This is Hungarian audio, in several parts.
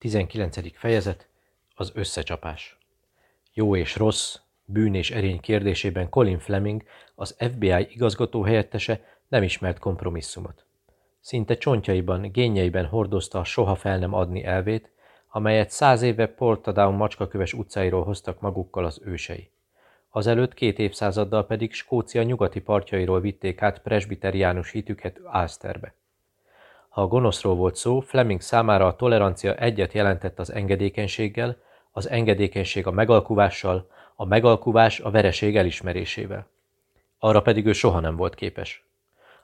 19. fejezet Az összecsapás Jó és rossz, bűn és erény kérdésében Colin Fleming, az FBI igazgató helyettese nem ismert kompromisszumot. Szinte csontjaiban, génjeiben hordozta a soha fel nem adni elvét, amelyet száz éve Portadown macskaköves utcáiról hoztak magukkal az ősei. Azelőtt két évszázaddal pedig Skócia nyugati partjairól vitték át presbiteriánus hitüket Alsterbe. Ha a gonoszról volt szó, Fleming számára a tolerancia egyet jelentett az engedékenységgel, az engedékenység a megalkuvással, a megalkuvás a vereség elismerésével. Arra pedig ő soha nem volt képes.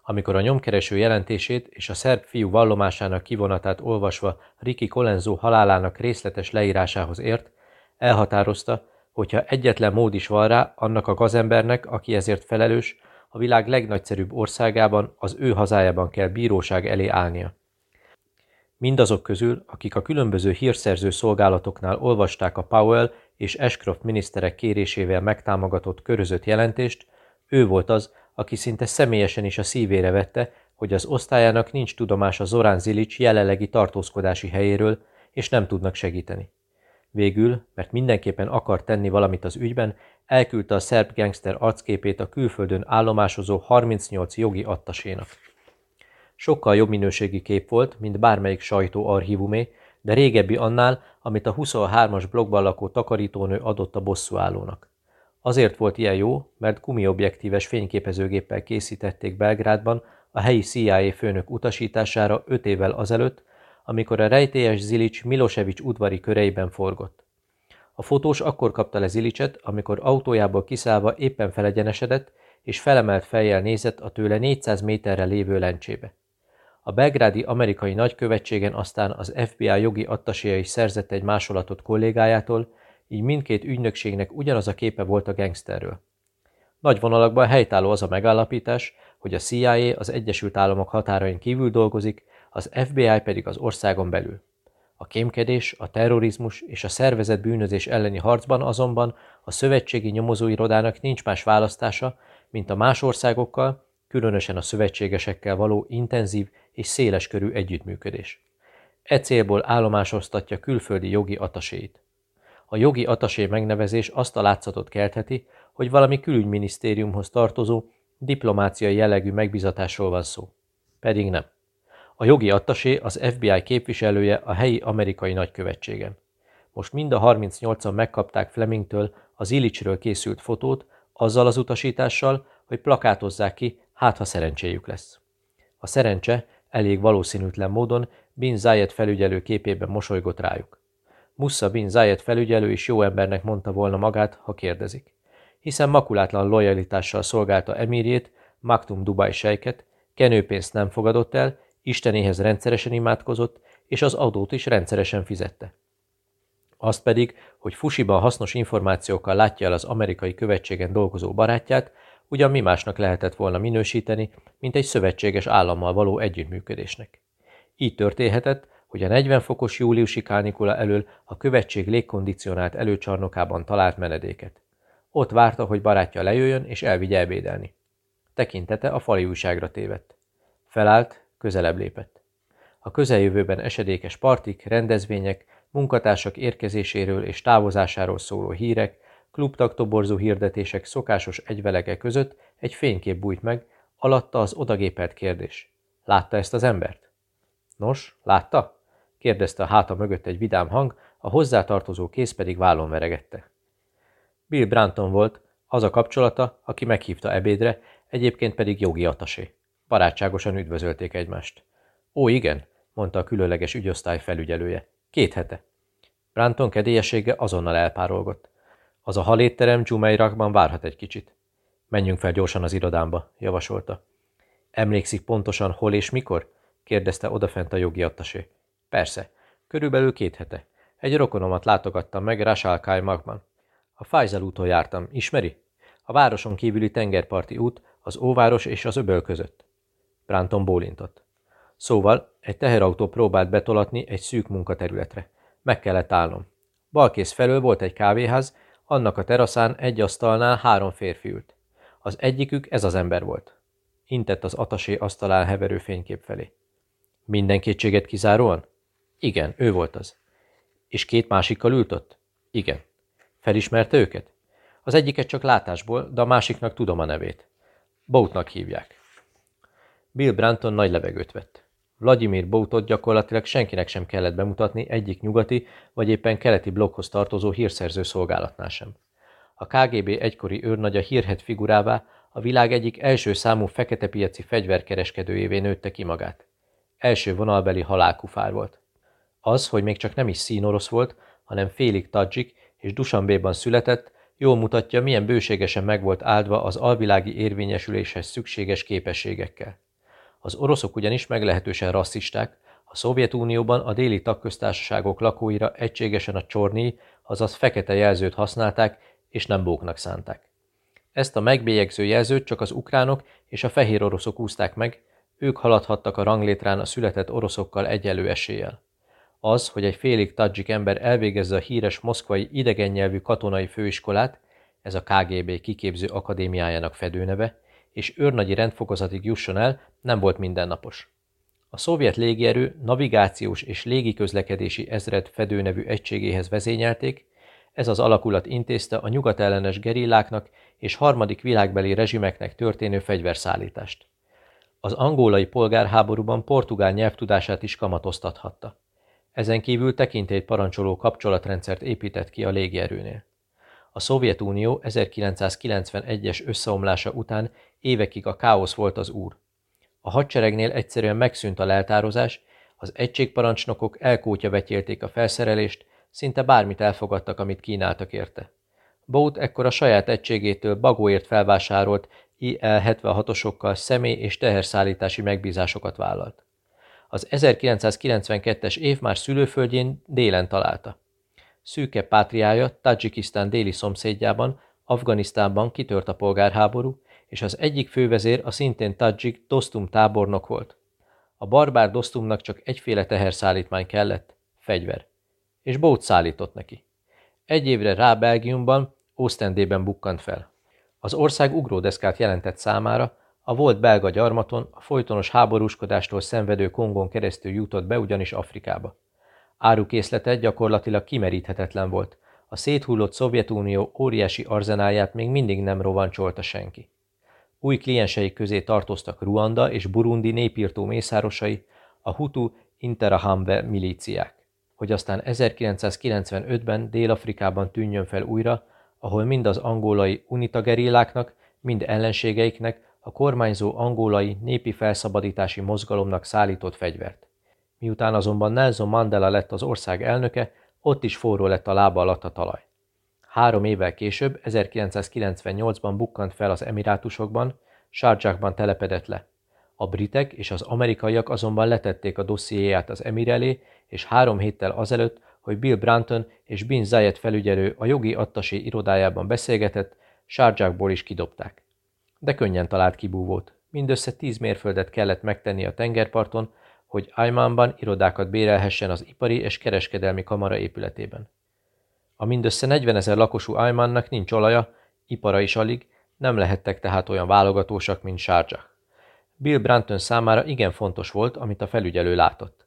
Amikor a nyomkereső jelentését és a szerb fiú vallomásának kivonatát olvasva Ricky Colenzo halálának részletes leírásához ért, elhatározta, hogyha egyetlen mód is van rá, annak a gazembernek, aki ezért felelős, a világ legnagyszerűbb országában, az ő hazájában kell bíróság elé állnia. Mindazok közül, akik a különböző hírszerző szolgálatoknál olvasták a Powell és Ashcroft miniszterek kérésével megtámogatott körözött jelentést, ő volt az, aki szinte személyesen is a szívére vette, hogy az osztályának nincs tudomása Zorán Zilics jelenlegi tartózkodási helyéről, és nem tudnak segíteni. Végül, mert mindenképpen akar tenni valamit az ügyben, elküldte a szerb gangster arcképét a külföldön állomásozó 38 jogi attasénak. Sokkal jobb minőségi kép volt, mint bármelyik sajtó archívumé, de régebbi annál, amit a 23-as blogban lakó takarítónő adott a bosszúállónak. Azért volt ilyen jó, mert gumiobjektíves fényképezőgéppel készítették Belgrádban a helyi CIA főnök utasítására öt évvel azelőtt, amikor a rejtélyes Zilics Milosevic udvari köreiben forgott. A fotós akkor kapta le Zilicset, amikor autójából kiszállva éppen felegyenesedett, és felemelt fejjel nézett a tőle 400 méterre lévő lencsébe. A belgrádi amerikai nagykövetségen aztán az FBI jogi attaséja is szerzett egy másolatot kollégájától, így mindkét ügynökségnek ugyanaz a képe volt a gangsterről. Nagy vonalakban helytálló az a megállapítás, hogy a CIA az Egyesült Államok határain kívül dolgozik, az FBI pedig az országon belül. A kémkedés, a terrorizmus és a szervezett bűnözés elleni harcban azonban a szövetségi nyomozóirodának nincs más választása, mint a más országokkal, különösen a szövetségesekkel való intenzív és széleskörű együttműködés. E célból állomásoztatja külföldi jogi ataséit. A jogi atasé megnevezés azt a látszatot keltheti, hogy valami külügyminisztériumhoz tartozó, diplomáciai jellegű megbizatásról van szó. Pedig nem. A jogi attasé az FBI képviselője a helyi amerikai nagykövetségen. Most mind a 38-an megkapták Flemingtől az Illicsről készült fotót, azzal az utasítással, hogy plakátozzák ki, hát ha szerencséjük lesz. A szerencse elég valószínűtlen módon Bin Zayed felügyelő képében mosolygott rájuk. Mussa Bin Zayed felügyelő is jó embernek mondta volna magát, ha kérdezik. Hiszen makulátlan lojalitással szolgálta emírjét, Maktum Dubai sejket, kenőpénzt nem fogadott el, Istenéhez rendszeresen imádkozott, és az adót is rendszeresen fizette. Azt pedig, hogy Fusiban hasznos információkkal látja el az amerikai követségen dolgozó barátját, ugyan mi másnak lehetett volna minősíteni, mint egy szövetséges állammal való együttműködésnek. Így történhetett, hogy a 40 fokos júliusi kánikula elől a követség légkondicionált előcsarnokában talált menedéket. Ott várta, hogy barátja lejöjjön és elvigye ebédelni. Tekintete a fali újságra tévedt. Felállt, közelebb lépett. A közeljövőben esedékes partik, rendezvények, munkatársak érkezéséről és távozásáról szóló hírek, klubtaktoborzó hirdetések szokásos egyvelege között egy fénykép bújt meg, alatta az odagépelt kérdés. Látta ezt az embert? Nos, látta? kérdezte a háta mögött egy vidám hang, a hozzátartozó kéz pedig vállon veregette. Bill Branton volt, az a kapcsolata, aki meghívta ebédre, egyébként pedig jogi atasé. Barátságosan üdvözölték egymást. Ó, igen, mondta a különleges ügyosztály felügyelője. Két hete. Branton kedélyessége azonnal elpárolgott. Az a halétterem Jumeirakban várhat egy kicsit. Menjünk fel gyorsan az irodámba, javasolta. Emlékszik pontosan hol és mikor? kérdezte odafent a jogi attasé. Persze, körülbelül két hete. Egy rokonomat látogattam meg Rasalkai magban. A Fájzel úton jártam, ismeri? A városon kívüli tengerparti út, az óváros és az öböl között. Bránton bólintott. Szóval egy teherautó próbált betolatni egy szűk munkaterületre. Meg kellett állnom. Balkész felől volt egy kávéház, annak a teraszán egy asztalnál három férfi ült. Az egyikük ez az ember volt. Intett az atasé asztalán heverő fénykép felé. Minden kétséget kizáróan? Igen, ő volt az. És két másikkal ült ott? Igen. Felismerte őket? Az egyiket csak látásból, de a másiknak tudom a nevét. Boutnak hívják. Bill Branton nagy levegőt vett. Vladimir Boutot gyakorlatilag senkinek sem kellett bemutatni egyik nyugati vagy éppen keleti blokkhoz tartozó hírszerző szolgálatnál sem. A KGB egykori őrnagya hírhet figurává a világ egyik első számú fekete piaci fegyverkereskedőjévé nőtte ki magát. Első vonalbeli halálkufár volt. Az, hogy még csak nem is színorosz volt, hanem félig tadzsik és Dusanbéban született, jól mutatja, milyen bőségesen meg volt áldva az alvilági érvényesüléshez szükséges képességekkel. Az oroszok ugyanis meglehetősen rasszisták, a Szovjetunióban a déli tagköztársaságok lakóira egységesen a csorni, azaz fekete jelzőt használták, és nem bóknak szánták. Ezt a megbélyegző jelzőt csak az ukránok és a fehér oroszok úzták meg, ők haladhattak a ranglétrán a született oroszokkal egyelő eséllyel. Az, hogy egy félig tadzsik ember elvégezze a híres moszkvai idegennyelvű katonai főiskolát, ez a KGB kiképző akadémiájának fedőneve, és őrnagyi rendfokozatig jusson el, nem volt mindennapos. A szovjet légierő navigációs és légiközlekedési ezred fedőnevű egységéhez vezényelték, ez az alakulat intézte a nyugatellenes gerilláknak és harmadik világbeli rezsimeknek történő fegyverszállítást. Az angolai polgárháborúban portugál nyelvtudását is kamatoztathatta. Ezen kívül tekintélyt parancsoló kapcsolatrendszert épített ki a légierőnél. A Szovjetunió 1991-es összeomlása után évekig a káosz volt az úr. A hadseregnél egyszerűen megszűnt a leltározás, az egységparancsnokok elkótya vetélték a felszerelést, szinte bármit elfogadtak, amit kínáltak érte. Bout ekkor a saját egységétől bagóért felvásárolt IL-76-osokkal személy- és teherszállítási megbízásokat vállalt. Az 1992-es év már szülőföldjén délen találta. Szűke pátriája Tajikisztán déli szomszédjában, Afganisztánban kitört a polgárháború, és az egyik fővezér a szintén Tajik Dostum tábornok volt. A barbár Dostumnak csak egyféle teherszállítmány kellett, fegyver. És bót szállított neki. Egy évre rá Belgiumban, Oostendében bukkant fel. Az ország ugródeszkát jelentett számára, a volt belga gyarmaton, a folytonos háborúskodástól szenvedő Kongon keresztül jutott be ugyanis Afrikába. Árukészlete gyakorlatilag kimeríthetetlen volt, a széthullott Szovjetunió óriási arzenáját még mindig nem rovancsolta senki. Új kliensei közé tartoztak Ruanda és Burundi népírtó mészárosai, a Hutu Interahamwe milíciák, hogy aztán 1995-ben Dél-Afrikában tűnjön fel újra, ahol mind az angolai unita gerilláknak, mind ellenségeiknek a kormányzó angolai népi felszabadítási mozgalomnak szállított fegyvert. Miután azonban Nelson Mandela lett az ország elnöke, ott is forró lett a lába alatt a talaj. Három évvel később, 1998-ban bukkant fel az Emirátusokban, Sharjahban telepedett le. A britek és az amerikaiak azonban letették a dossziéját az emir elé, és három héttel azelőtt, hogy Bill Branton és Bin Zayed felügyelő a jogi attasé irodájában beszélgetett, Sharjahból is kidobták. De könnyen talált kibúvót. Mindössze tíz mérföldet kellett megtenni a tengerparton, hogy Aymanban irodákat bérelhessen az ipari és kereskedelmi kamara épületében. A mindössze 40 ezer lakosú Aymannak nincs olaja, ipara is alig, nem lehettek tehát olyan válogatósak, mint Sharjah. Bill Branton számára igen fontos volt, amit a felügyelő látott.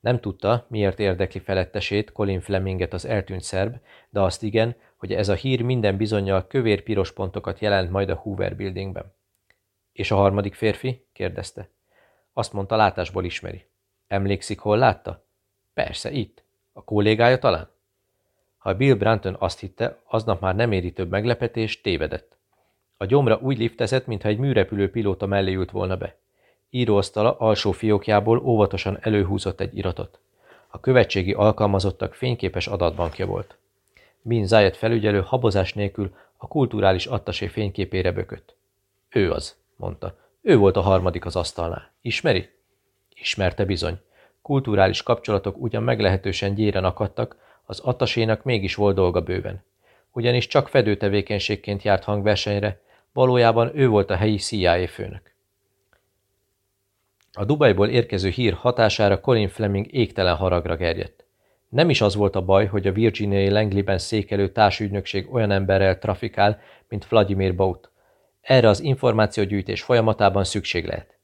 Nem tudta, miért érdekli felettesét, Colin Fleminget az eltűnt szerb, de azt igen, hogy ez a hír minden bizonyal kövér-piros pontokat jelent majd a Hoover Buildingben. És a harmadik férfi? kérdezte. Azt mondta, látásból ismeri. Emlékszik, hol látta? Persze, itt. A kollégája talán? Ha Bill Branton azt hitte, aznap már nem éri több meglepetés, tévedett. A gyomra úgy liftezett, mintha egy műrepülő pilóta mellé ült volna be. Íróasztala alsó fiókjából óvatosan előhúzott egy iratot. A követségi alkalmazottak fényképes adatbankja volt. Bin Zayed felügyelő habozás nélkül a kulturális attasé fényképére bökött. Ő az, mondta. Ő volt a harmadik az asztalnál. Ismeri? Ismerte bizony. Kulturális kapcsolatok ugyan meglehetősen gyéren akadtak, az attasénak mégis volt dolga bőven. Ugyanis csak fedőtevékenységként járt hangversenyre, valójában ő volt a helyi CIA főnök. A Dubajból érkező hír hatására Colin Fleming égtelen haragra gerjedt. Nem is az volt a baj, hogy a Virginiai Langleyben székelő társügynökség olyan emberrel trafikál, mint Vladimir Bout. Erre az információgyűjtés folyamatában szükség lehet.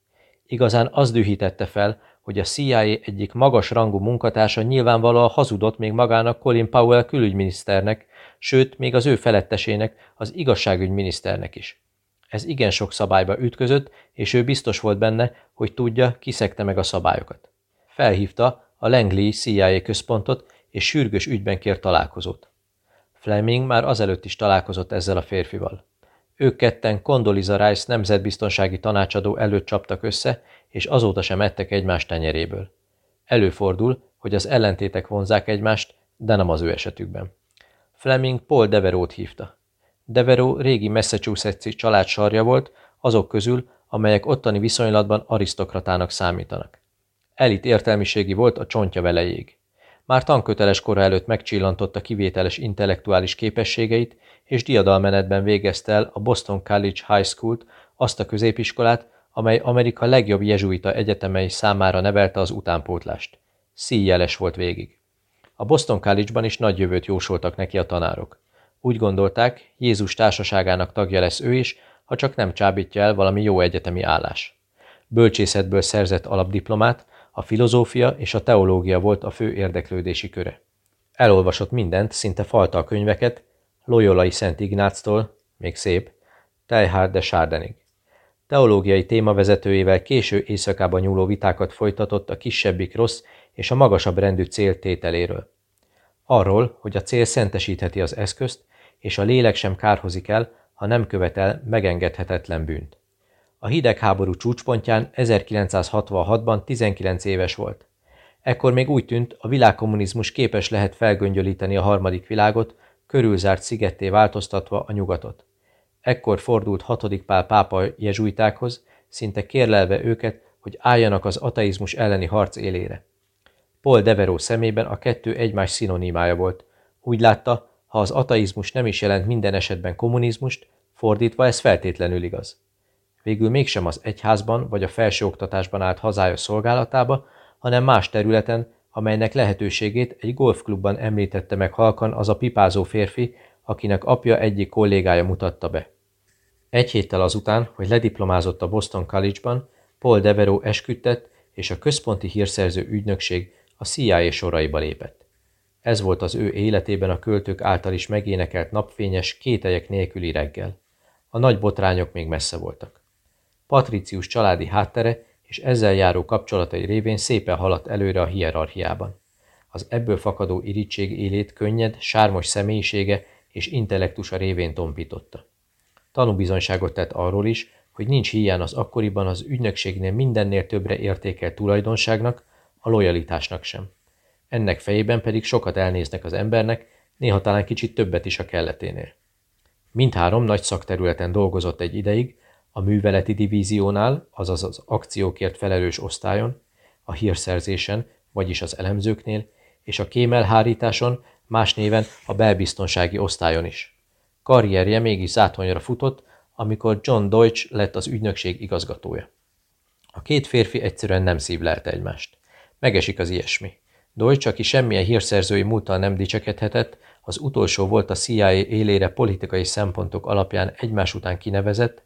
Igazán az dühítette fel, hogy a CIA egyik magas rangú munkatársa nyilvánvalóan hazudott még magának Colin Powell külügyminiszternek, sőt, még az ő felettesének, az igazságügyminiszternek is. Ez igen sok szabályba ütközött, és ő biztos volt benne, hogy tudja, kiszekte meg a szabályokat. Felhívta a Langley CIA központot, és sürgős ügyben kért találkozót. Fleming már azelőtt is találkozott ezzel a férfival. Ők ketten Condoleezza Rice nemzetbiztonsági tanácsadó előtt csaptak össze, és azóta sem ettek egymás tenyeréből. Előfordul, hogy az ellentétek vonzák egymást, de nem az ő esetükben. Fleming Paul Deverót hívta. Deveró régi Massachusetts-i család sarja volt, azok közül, amelyek ottani viszonylatban arisztokratának számítanak. Elit értelmiségi volt a csontja velejéig. Már tanköteles kora előtt megcsillantotta kivételes intellektuális képességeit, és diadalmenetben végezte el a Boston College High School-t, azt a középiskolát, amely Amerika legjobb jezsuita egyetemei számára nevelte az utánpótlást. Szíjeles volt végig. A Boston College-ban is nagy jövőt jósoltak neki a tanárok. Úgy gondolták, Jézus társaságának tagja lesz ő is, ha csak nem csábítja el valami jó egyetemi állás. Bölcsészetből szerzett alapdiplomát, a filozófia és a teológia volt a fő érdeklődési köre. Elolvasott mindent, szinte falta a könyveket, Loyolai Szent Ignáctól, még szép, Teilhard de Chardelig. Teológiai témavezetőjével késő éjszakában nyúló vitákat folytatott a kisebbik rossz és a magasabb rendű cél tételéről. Arról, hogy a cél szentesítheti az eszközt, és a lélek sem kárhozik el, ha nem követel megengedhetetlen bűnt. A hidegháború csúcspontján 1966-ban 19 éves volt. Ekkor még úgy tűnt, a világkommunizmus képes lehet felgöngyölíteni a harmadik világot, körülzárt szigetté változtatva a nyugatot. Ekkor fordult hatodik Pál pápa jezsuitákhoz, szinte kérlelve őket, hogy álljanak az ateizmus elleni harc élére. Paul Deveró szemében a kettő egymás szinonimája volt. Úgy látta, ha az ateizmus nem is jelent minden esetben kommunizmust, fordítva ez feltétlenül igaz. Végül mégsem az egyházban vagy a felsőoktatásban állt hazája szolgálatába, hanem más területen, amelynek lehetőségét egy golfklubban említette meg halkan az a pipázó férfi, akinek apja egyik kollégája mutatta be. Egy héttel azután, hogy lediplomázott a Boston College-ban, Paul Devereaux esküdtett, és a központi hírszerző ügynökség a CIA soraiba lépett. Ez volt az ő életében a költők által is megénekelt napfényes, kételyek nélküli reggel. A nagy botrányok még messze voltak. Patricius családi háttere és ezzel járó kapcsolatai révén szépen haladt előre a hierarchiában. Az ebből fakadó irítség élét könnyed, sármos személyisége és intellektusa révén tompította. Tanúbizonyságot tett arról is, hogy nincs hiány az akkoriban az ügynökségnél mindennél többre értékelt tulajdonságnak, a lojalitásnak sem. Ennek fejében pedig sokat elnéznek az embernek, néha talán kicsit többet is a kelleténél. Mindhárom nagy szakterületen dolgozott egy ideig, a műveleti divíziónál, azaz az akciókért felelős osztályon, a hírszerzésen, vagyis az elemzőknél, és a kémelhárításon, más néven a belbiztonsági osztályon is. Karrierje mégis zátonyra futott, amikor John Deutsch lett az ügynökség igazgatója. A két férfi egyszerűen nem szívlelte egymást. Megesik az ilyesmi. Deutsch, aki semmilyen hírszerzői múltal nem dicsekedhetett, az utolsó volt a CIA élére politikai szempontok alapján egymás után kinevezett,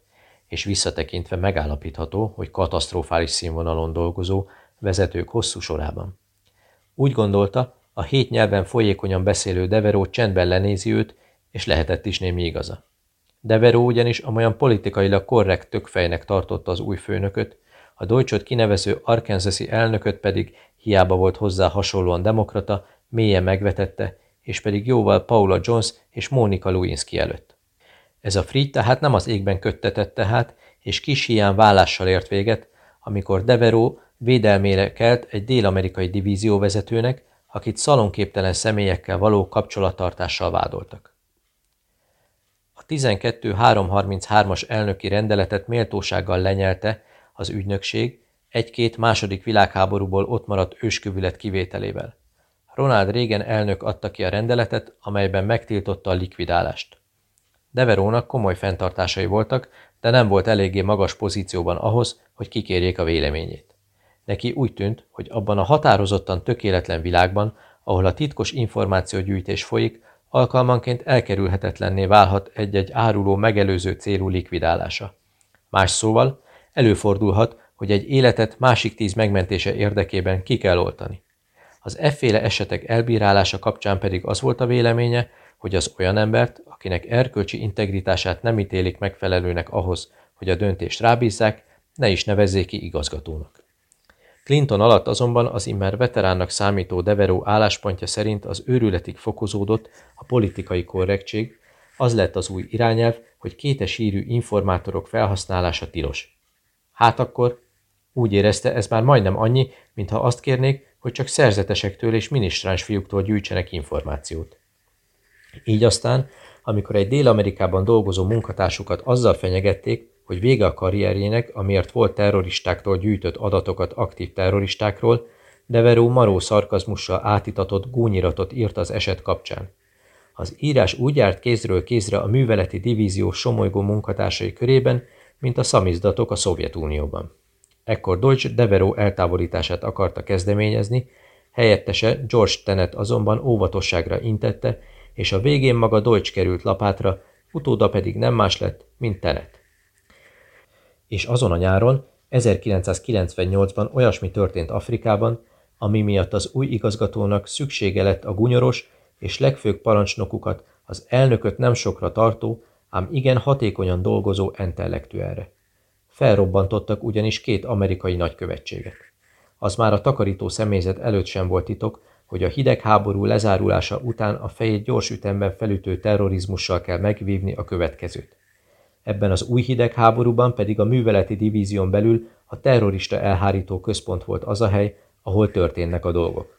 és visszatekintve megállapítható, hogy katasztrofális színvonalon dolgozó vezetők hosszú sorában. Úgy gondolta, a hét nyelven folyékonyan beszélő Deveró csendben lenézi őt, és lehetett is némi igaza. Deveró ugyanis amolyan politikailag korrekt tökfejnek tartotta az új főnököt, a Deutschot kinevező Arkansasi elnököt pedig hiába volt hozzá hasonlóan demokrata, mélyen megvetette, és pedig jóval Paula Jones és Monica Lewinsky előtt. Ez a Frigy tehát nem az égben köttetett tehát, és kis hián vállással ért véget, amikor Deveró védelmére kelt egy dél-amerikai divízió vezetőnek, akit szalonképtelen személyekkel való kapcsolattartással vádoltak. A 12.333-as elnöki rendeletet méltósággal lenyelte az ügynökség egy-két második világháborúból ott maradt őskövület kivételével. Ronald Reagan elnök adta ki a rendeletet, amelyben megtiltotta a likvidálást. Deverónak komoly fenntartásai voltak, de nem volt eléggé magas pozícióban ahhoz, hogy kikérjék a véleményét. Neki úgy tűnt, hogy abban a határozottan tökéletlen világban, ahol a titkos információgyűjtés folyik, alkalmanként elkerülhetetlenné válhat egy-egy áruló megelőző célú likvidálása. Más szóval, előfordulhat, hogy egy életet másik tíz megmentése érdekében ki kell oltani. Az efféle esetek elbírálása kapcsán pedig az volt a véleménye, hogy az olyan embert, akinek erkölcsi integritását nem ítélik megfelelőnek ahhoz, hogy a döntést rábízzák, ne is nevezzék ki igazgatónak. Clinton alatt azonban az immár veteránnak számító Deveró álláspontja szerint az őrületig fokozódott a politikai korrektség, az lett az új irányelv, hogy kétesírű informátorok felhasználása tilos. Hát akkor úgy érezte, ez már majdnem annyi, mintha azt kérnék, hogy csak szerzetesektől és minisztráns fiúktól gyűjtsenek információt. Így aztán, amikor egy Dél-Amerikában dolgozó munkatársukat azzal fenyegették, hogy vége a karrierjének, amiért volt terroristáktól gyűjtött adatokat aktív terroristákról, Deveró maró szarkazmussal átitatott gúnyiratot írt az eset kapcsán. Az írás úgy járt kézről kézre a műveleti divízió somolygó munkatársai körében, mint a szamizdatok a Szovjetunióban. Ekkor Deutsch Deveró eltávolítását akarta kezdeményezni, helyettese George Tenet azonban óvatosságra intette, és a végén maga Deutsch került lapátra, utóda pedig nem más lett, mint Tenet. És azon a nyáron, 1998-ban olyasmi történt Afrikában, ami miatt az új igazgatónak szüksége lett a gunyoros és legfőbb parancsnokukat, az elnököt nem sokra tartó, ám igen hatékonyan dolgozó intellektuelre. Felrobbantottak ugyanis két amerikai nagykövetséget. Az már a takarító személyzet előtt sem volt titok, hogy a hidegháború lezárulása után a fejét gyors ütemben felütő terrorizmussal kell megvívni a következőt. Ebben az új hidegháborúban pedig a műveleti divízión belül a terrorista elhárító központ volt az a hely, ahol történnek a dolgok.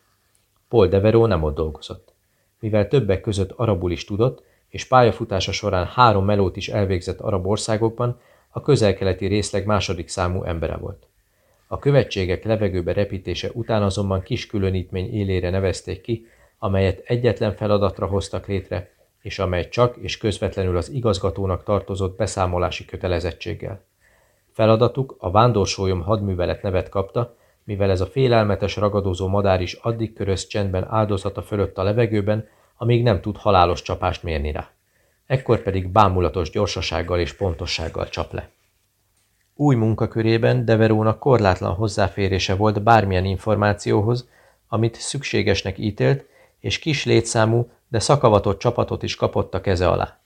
Paul Deveró nem ott dolgozott. Mivel többek között arabul is tudott, és pályafutása során három melót is elvégzett arab országokban, a közelkeleti részleg második számú embere volt. A követségek levegőbe repítése után azonban kis különítmény élére nevezték ki, amelyet egyetlen feladatra hoztak létre, és amely csak és közvetlenül az igazgatónak tartozott beszámolási kötelezettséggel. Feladatuk a vándorsolyom hadművelet nevet kapta, mivel ez a félelmetes ragadozó madár is addig köröz csendben áldozata fölött a levegőben, amíg nem tud halálos csapást mérni rá. Ekkor pedig bámulatos gyorsasággal és pontossággal csap le. Új munkakörében Deverónak korlátlan hozzáférése volt bármilyen információhoz, amit szükségesnek ítélt, és kis létszámú, de szakavatott csapatot is kapott a keze alá.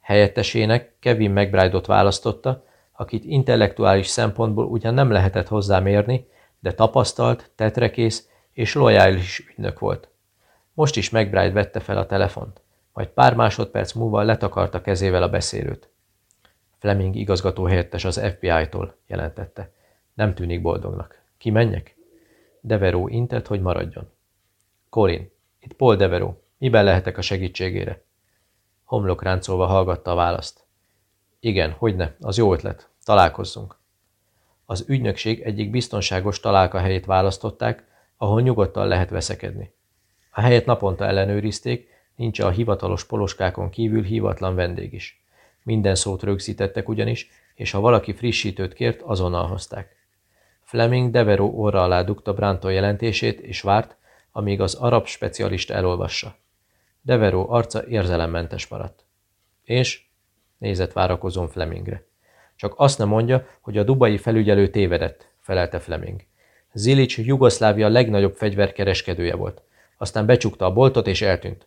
Helyettesének Kevin McBride-ot választotta, akit intellektuális szempontból ugyan nem lehetett hozzámérni, de tapasztalt, tetrekész és lojális ügynök volt. Most is McBride vette fel a telefont, majd pár másodperc múlva letakarta kezével a beszélőt. Fleming igazgató helyettes az FBI-tól, jelentette. Nem tűnik boldognak. Kimenjek? Deveró intett, hogy maradjon. Colin, itt Paul Deveró. Miben lehetek a segítségére? Homlok ráncolva hallgatta a választ. Igen, hogyne, az jó ötlet. Találkozzunk. Az ügynökség egyik biztonságos találkahelyét választották, ahol nyugodtan lehet veszekedni. A helyet naponta ellenőrizték, nincs a hivatalos poloskákon kívül hivatlan vendég is. Minden szót rögzítettek ugyanis, és ha valaki frissítőt kért, azonnal hozták. Fleming Deveró orra alá dugta Branton jelentését, és várt, amíg az arab specialista elolvassa. Deveró arca érzelemmentes maradt. És? Nézett várakozón Flemingre. Csak azt nem mondja, hogy a dubai felügyelő tévedett, felelte Fleming. Zilics Jugoszlávia legnagyobb fegyverkereskedője volt. Aztán becsukta a boltot és eltűnt.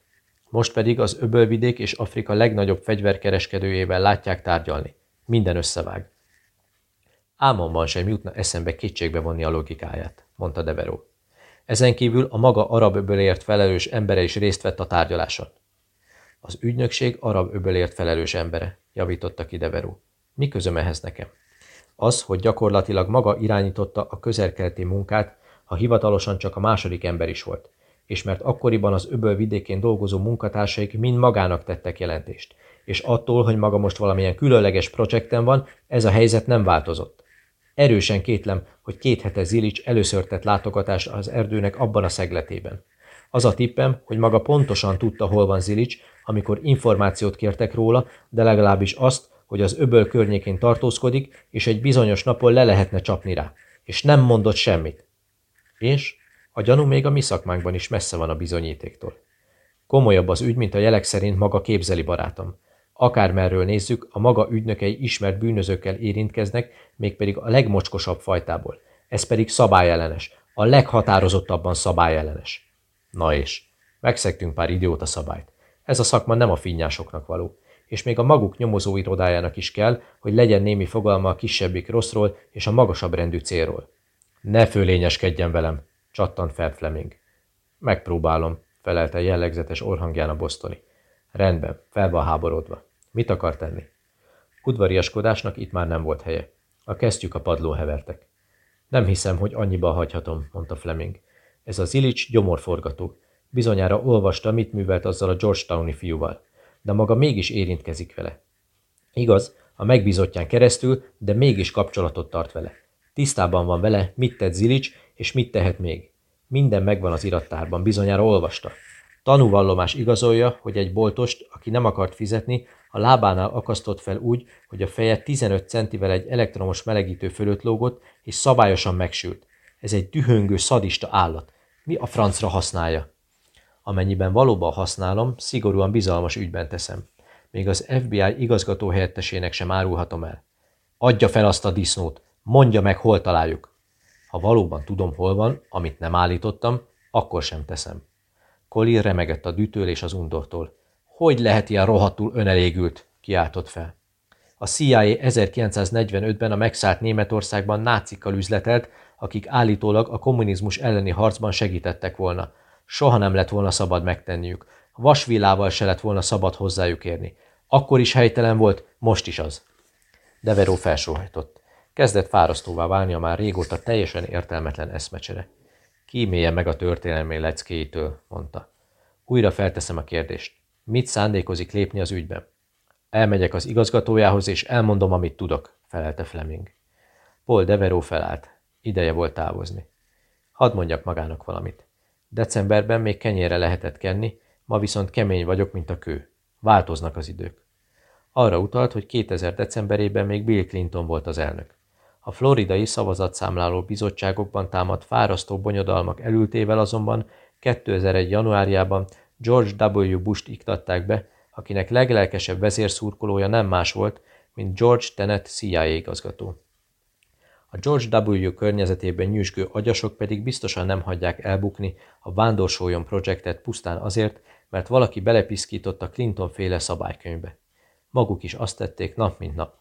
Most pedig az öbölvidék és Afrika legnagyobb fegyverkereskedőjével látják tárgyalni. Minden összevág. Álmomban sem jutna eszembe kétségbe vonni a logikáját, mondta Deveró. Ezen kívül a maga arab öbölért felelős embere is részt vett a tárgyaláson. Az ügynökség arab öbölért felelős embere, javította ki Deveró. Mi közöm ehhez nekem? Az, hogy gyakorlatilag maga irányította a közelkeleti munkát, ha hivatalosan csak a második ember is volt, és mert akkoriban az öböl vidékén dolgozó munkatársaik mind magának tettek jelentést, és attól, hogy maga most valamilyen különleges projekten van, ez a helyzet nem változott. Erősen kétlem, hogy két hete Zilics először tett látogatást az erdőnek abban a szegletében. Az a tippem, hogy maga pontosan tudta, hol van Zilics, amikor információt kértek róla, de legalábbis azt, hogy az öböl környékén tartózkodik, és egy bizonyos napon le lehetne csapni rá. És nem mondott semmit. És a gyanú még a mi szakmánkban is messze van a bizonyítéktól. Komolyabb az ügy, mint a jelek szerint maga képzeli barátom. Akármerről nézzük, a maga ügynökei ismert bűnözőkkel érintkeznek, mégpedig a legmocskosabb fajtából. Ez pedig szabályellenes, a leghatározottabban szabályellenes. Na és, megszektünk pár idióta szabályt. Ez a szakma nem a finnyásoknak való, és még a maguk nyomozóirodájának is kell, hogy legyen némi fogalma a kisebbik rosszról és a magasabb rendű célról. Ne fölényeskedjen velem, csattant fel Fleming. Megpróbálom, felelte jellegzetes orhangján a bosztoni. Rendben, fel van háborodva. Mit akar tenni? Udvariaskodásnak itt már nem volt helye. A kesztyük a padló hevertek. Nem hiszem, hogy annyiba hagyhatom, mondta Fleming. Ez az Illich gyomorforgató. Bizonyára olvasta, mit művelt azzal a Georgetowni fiúval. De maga mégis érintkezik vele. Igaz, a megbízottján keresztül, de mégis kapcsolatot tart vele. Tisztában van vele, mit tett Zilics, és mit tehet még. Minden megvan az irattárban, bizonyára olvasta. Tanúvallomás igazolja, hogy egy boltost, aki nem akart fizetni, a lábánál akasztott fel úgy, hogy a feje 15 centivel egy elektromos melegítő fölött lógott, és szabályosan megsült. Ez egy dühöngő, szadista állat. Mi a francra használja? Amennyiben valóban használom, szigorúan bizalmas ügyben teszem. Még az FBI igazgató helyettesének sem árulhatom el. Adja fel azt a disznót, mondja meg, hol találjuk. Ha valóban tudom, hol van, amit nem állítottam, akkor sem teszem. Colin remegett a dütől és az undortól. Hogy lehet ilyen rohadtul önelégült? kiáltott fel. A CIA 1945-ben a megszállt Németországban nácikkal üzletelt, akik állítólag a kommunizmus elleni harcban segítettek volna. Soha nem lett volna szabad megtenniük. Vasvillával se lett volna szabad hozzájuk érni. Akkor is helytelen volt, most is az. Deveró felsóhajtott. Kezdett fárasztóvá válni a már régóta teljesen értelmetlen eszmecsere. Kímélje meg a történelmi leckéitől, mondta. Újra felteszem a kérdést. Mit szándékozik lépni az ügyben? Elmegyek az igazgatójához, és elmondom, amit tudok, felelte Fleming. Paul Deveró felállt. Ideje volt távozni. Hadd mondjak magának valamit. Decemberben még kenyére lehetett kenni, ma viszont kemény vagyok, mint a kő. Változnak az idők. Arra utalt, hogy 2000 decemberében még Bill Clinton volt az elnök. A floridai szavazatszámláló bizottságokban támadt fárasztó bonyodalmak elültével azonban 2001. januárjában George W. Bush-t iktatták be, akinek leglelkesebb vezérszurkolója nem más volt, mint George Tenet CIA igazgató. A George W. környezetében nyűsgő agyasok pedig biztosan nem hagyják elbukni a vándorsoljon projektet pusztán azért, mert valaki belepiszkított a Clinton féle szabálykönyvbe. Maguk is azt tették nap mint nap.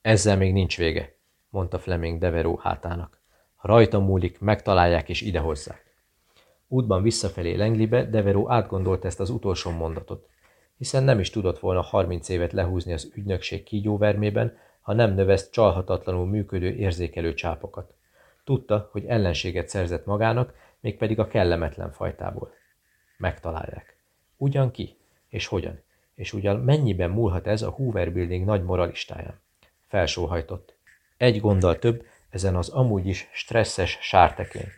Ezzel még nincs vége, mondta Fleming Deveró hátának. Ha rajta múlik, megtalálják és idehozzák. Útban visszafelé Lenglibe Deveró átgondolt ezt az utolsó mondatot, hiszen nem is tudott volna 30 évet lehúzni az ügynökség kígyóvermében, ha nem növeszt csalhatatlanul működő érzékelő csápokat. Tudta, hogy ellenséget szerzett magának, mégpedig a kellemetlen fajtából. Megtalálják. Ugyan ki? És hogyan? És ugyan mennyiben múlhat ez a Hoover Building nagy moralistáján? Felsóhajtott. Egy gonddal több ezen az amúgy is stresszes sártekén.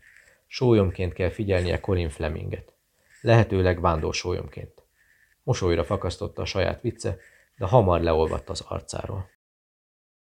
Sólyomként kell figyelnie Colin Fleminget. Lehetőleg vándor sólyomként. Mosolyra fakasztotta a saját vicce, de hamar leolvadt az arcáról.